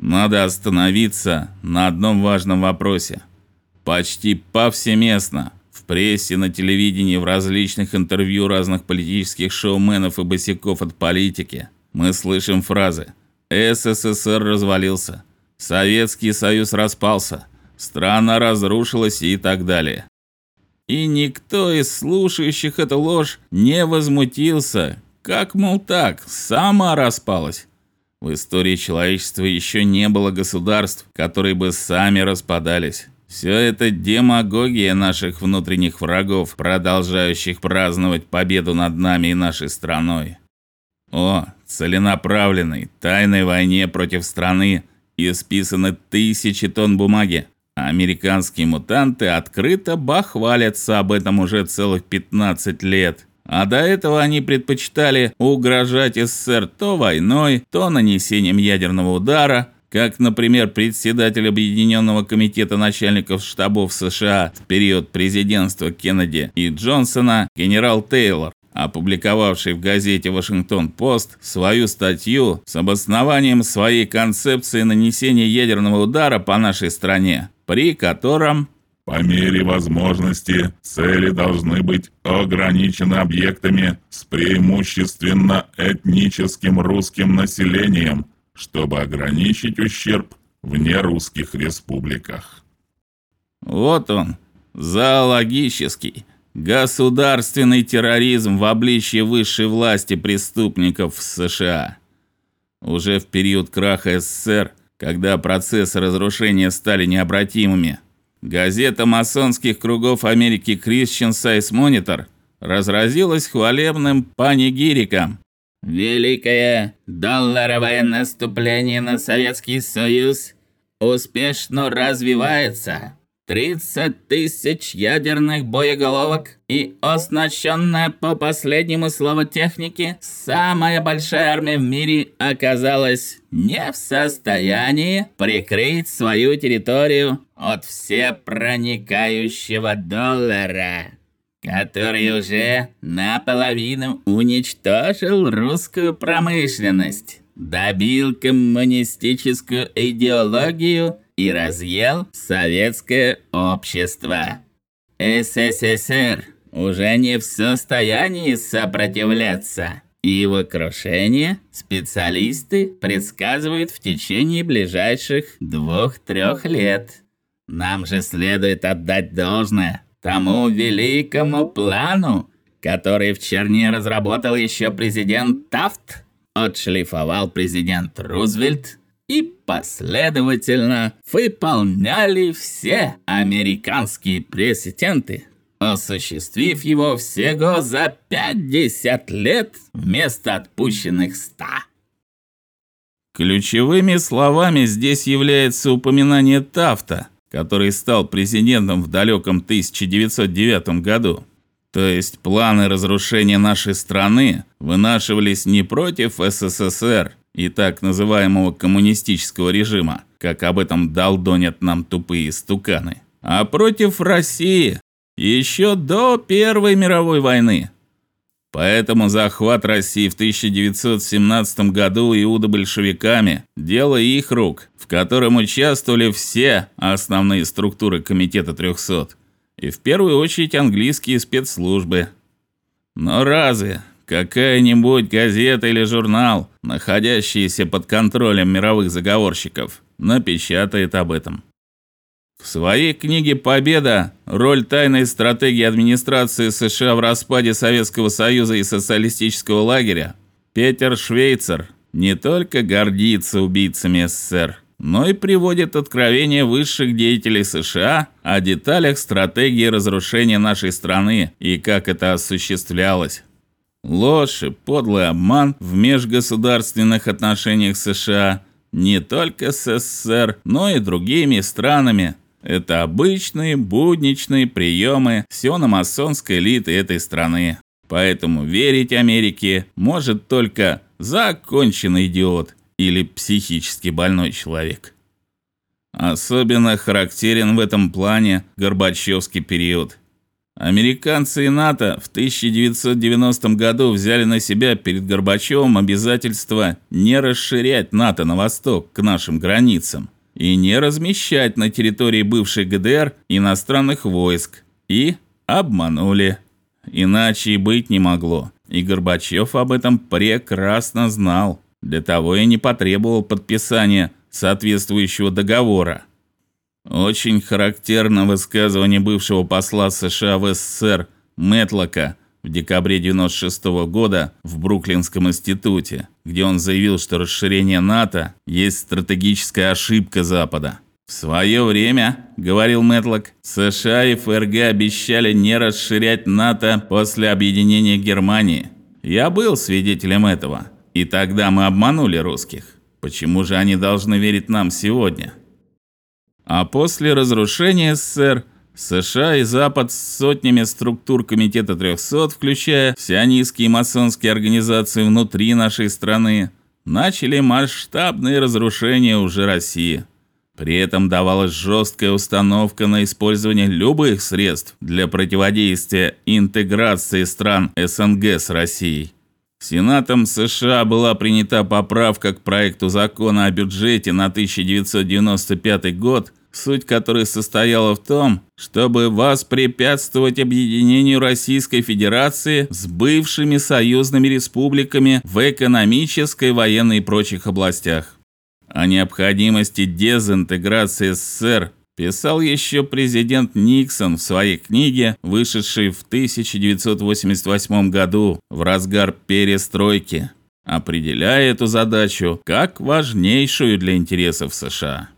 Надо остановиться на одном важном вопросе. Почти повсеместно в прессе, на телевидении, в различных интервью разных политических шоуменов и босиков от политики мы слышим фразы: СССР развалился, Советский Союз распался, страна разрушилась и так далее. И никто из слушающих эту ложь не возмутился, как мол так, сама распалась. В истории человечества еще не было государств, которые бы сами распадались. Все это демагогия наших внутренних врагов, продолжающих праздновать победу над нами и нашей страной. О, целенаправленной тайной войне против страны исписаны тысячи тонн бумаги. Американские мутанты открыто бахвалятся об этом уже целых 15 лет. А до этого они предпочитали угрожать СССР то войной, то нанесением ядерного удара, как, например, председатель Объединенного комитета начальников штабов США в период президентства Кеннеди и Джонсона генерал Тейлор, опубликовавший в газете Вашингтон-Пост свою статью с обоснованием своей концепции нанесения ядерного удара по нашей стране, при котором по мере возможности цели должны быть ограничены объектами с преимущественно этническим русским населением, чтобы ограничить ущерб в нерусских республиках. Вот он, зоологический, государственный терроризм в обличье высшей власти преступников в США. Уже в период краха СССР, когда процессы разрушения стали необратимыми, Газета масонских кругов Америки Christian Science Monitor разразилась хвалебным панигириком. Великое долларовое наступление на Советский Союз успешно развивается. 30 тысяч ядерных боеголовок и оснащенная по последнему слову техники самая большая армия в мире оказалась не в состоянии прикрыть свою территорию от всепроникающего доллара, который уже наполовину уничтожил русскую промышленность, добил коммунистическую идеологию и разъел советское общество. СССР уже не в состоянии сопротивляться. И его крушение специалисты предсказывают в течение ближайших двух-трех лет. Нам же следует отдать должное тому великому плану, который в черне разработал еще президент Тафт, отшлифовал президент Рузвельт и последовательно выполняли все американские президенты, осуществив его всего за 50 лет вместо отпущенных 100. Ключевыми словами здесь является упоминание Тафта, который стал президентом в далеком 1909 году. То есть планы разрушения нашей страны вынашивались не против СССР, и так называемого коммунистического режима, как об этом долдонят нам тупые стуканы, а против России еще до Первой мировой войны. Поэтому захват России в 1917 году иудо-большевиками дело их рук, в котором участвовали все основные структуры комитета 300 и в первую очередь английские спецслужбы. Но разве какая-нибудь газета или журнал, находящиеся под контролем мировых заговорщиков, напечатает об этом. В своей книге Победа. Роль тайной стратегии администрации США в распаде Советского Союза и социалистического лагеря Петер Швейцер не только гордится убийцами СССР, но и приводит откровения высших деятелей США о деталях стратегии разрушения нашей страны и как это осуществлялось. Ложь и подлый обман в межгосударственных отношениях США не только с СССР, но и другими странами. Это обычные будничные приемы сиономасонской элиты этой страны. Поэтому верить Америке может только законченный идиот или психически больной человек. Особенно характерен в этом плане Горбачевский период. Американцы и НАТО в 1990 году взяли на себя перед Горбачевым обязательство не расширять НАТО на восток к нашим границам и не размещать на территории бывшей ГДР иностранных войск. И обманули. Иначе и быть не могло. И Горбачев об этом прекрасно знал. Для того и не потребовал подписания соответствующего договора. Очень характерно высказывание бывшего посла США в СССР Мэтлока в декабре 96 -го года в Бруклинском институте, где он заявил, что расширение НАТО есть стратегическая ошибка Запада. В свое время, говорил Мэтлок, США и ФРГ обещали не расширять НАТО после объединения Германии. Я был свидетелем этого. И тогда мы обманули русских. Почему же они должны верить нам сегодня? А после разрушения СССР США и Запад с сотнями структур комитета 300, включая сионистские и масонские организации внутри нашей страны, начали масштабные разрушения уже России. При этом давалась жесткая установка на использование любых средств для противодействия интеграции стран СНГ с Россией. Сенатом США была принята поправка к проекту закона о бюджете на 1995 год, суть которой состояла в том, чтобы воспрепятствовать объединению Российской Федерации с бывшими союзными республиками в экономической, военной и прочих областях. О необходимости дезинтеграции СССР писал еще президент Никсон в своей книге, вышедшей в 1988 году в разгар перестройки, определяя эту задачу как важнейшую для интересов США.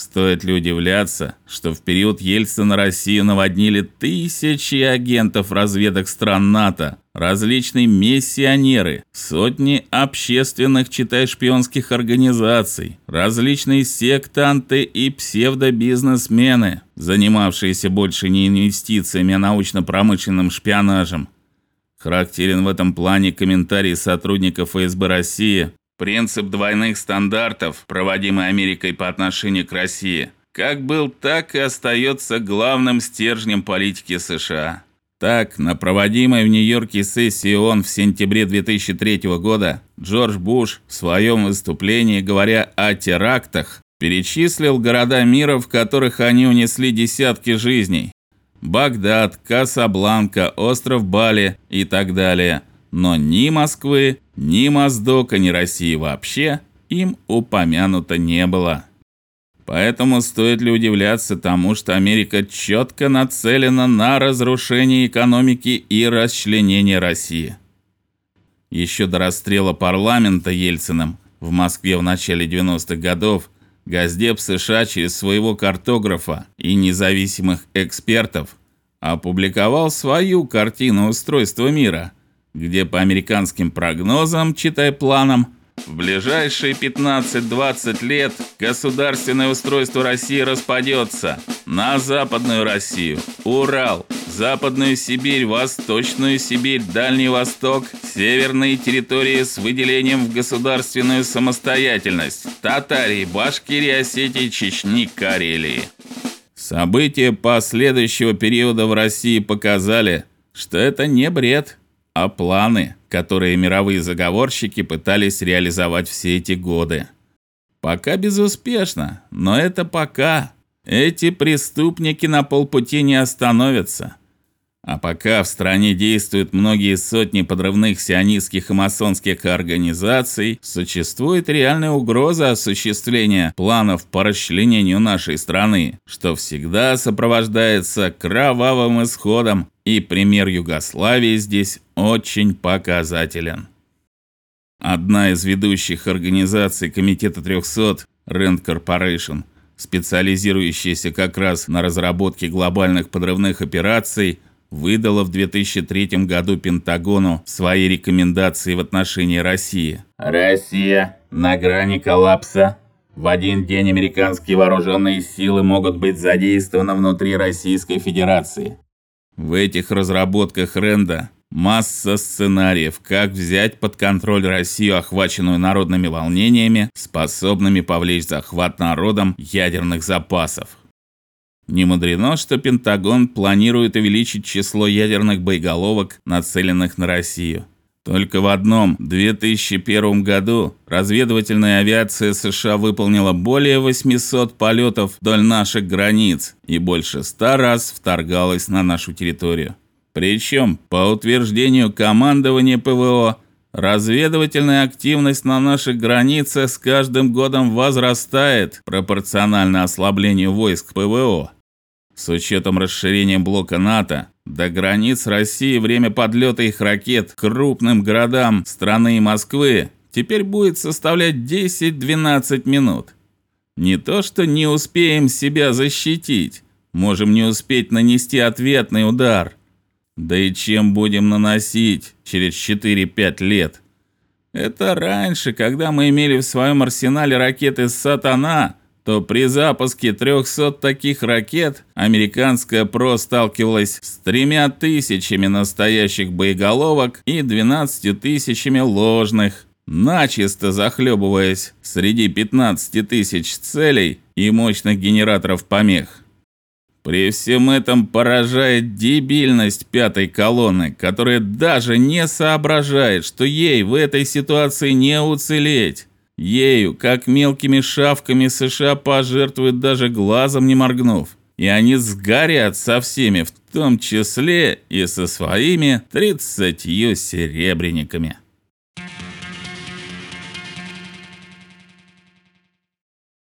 Стоит ли удивляться, что в период Ельцина Россию наводнили тысячи агентов разведок стран НАТО, различные миссионеры, сотни общественных, читай шпионских организаций, различные сектанты и псевдобизнесмены, занимавшиеся больше не инвестициями, а научно-промышленным шпионажем. Характерен в этом плане комментарий сотрудников ФСБ России Принцип двойных стандартов, проводимый Америкой по отношению к России, как был, так и остается главным стержнем политики США. Так, на проводимой в Нью-Йорке сессии ООН в сентябре 2003 года Джордж Буш в своем выступлении, говоря о терактах, перечислил города мира, в которых они унесли десятки жизней: Багдад, Касабланка, остров Бали и так далее но ни Москвы, ни Моздока, ни России вообще им упомянуто не было. Поэтому стоит ли удивляться тому, что Америка четко нацелена на разрушение экономики и расчленение России? Еще до расстрела парламента Ельциным в Москве в начале 90-х годов Газдеп США через своего картографа и независимых экспертов опубликовал свою картину устройства мира – где по американским прогнозам, читай планам, в ближайшие 15-20 лет государственное устройство России распадется на Западную Россию, Урал, Западную Сибирь, Восточную Сибирь, Дальний Восток, северные территории с выделением в государственную самостоятельность, Татарии, Башкирии, Осетии, Чечни, Карелии. События последующего периода в России показали, что это не бред а планы, которые мировые заговорщики пытались реализовать все эти годы. Пока безуспешно, но это пока. Эти преступники на полпути не остановятся. А пока в стране действуют многие сотни подрывных сионистских и масонских организаций, существует реальная угроза осуществления планов по расчленению нашей страны, что всегда сопровождается кровавым исходом, и пример Югославии здесь очень показателен. Одна из ведущих организаций комитета 300, Rand Corporation, специализирующаяся как раз на разработке глобальных подрывных операций, выдала в 2003 году Пентагону свои рекомендации в отношении России. Россия на грани коллапса. В один день американские вооруженные силы могут быть задействованы внутри Российской Федерации. В этих разработках Ренда масса сценариев, как взять под контроль Россию, охваченную народными волнениями, способными повлечь захват народом ядерных запасов. Не мудрено, что Пентагон планирует увеличить число ядерных боеголовок, нацеленных на Россию. Только в одном 2001 году разведывательная авиация США выполнила более 800 полетов вдоль наших границ и больше 100 раз вторгалась на нашу территорию. Причем, по утверждению командования ПВО, разведывательная активность на наших границах с каждым годом возрастает пропорционально ослаблению войск ПВО. С учетом расширения блока НАТО до границ России время подлета их ракет к крупным городам страны и Москвы теперь будет составлять 10-12 минут. Не то что не успеем себя защитить, можем не успеть нанести ответный удар. Да и чем будем наносить через 4-5 лет? Это раньше, когда мы имели в своем арсенале ракеты Сатана, то при запуске 300 таких ракет американская ПРО сталкивалась с тремя тысячами настоящих боеголовок и 12 тысячами ложных, начисто захлебываясь среди 15 тысяч целей и мощных генераторов помех. При всем этом поражает дебильность пятой колонны, которая даже не соображает, что ей в этой ситуации не уцелеть. Ею, как мелкими шавками США пожертвуют даже глазом не моргнув. И они сгорят со всеми, в том числе и со своими тридцатью серебряниками.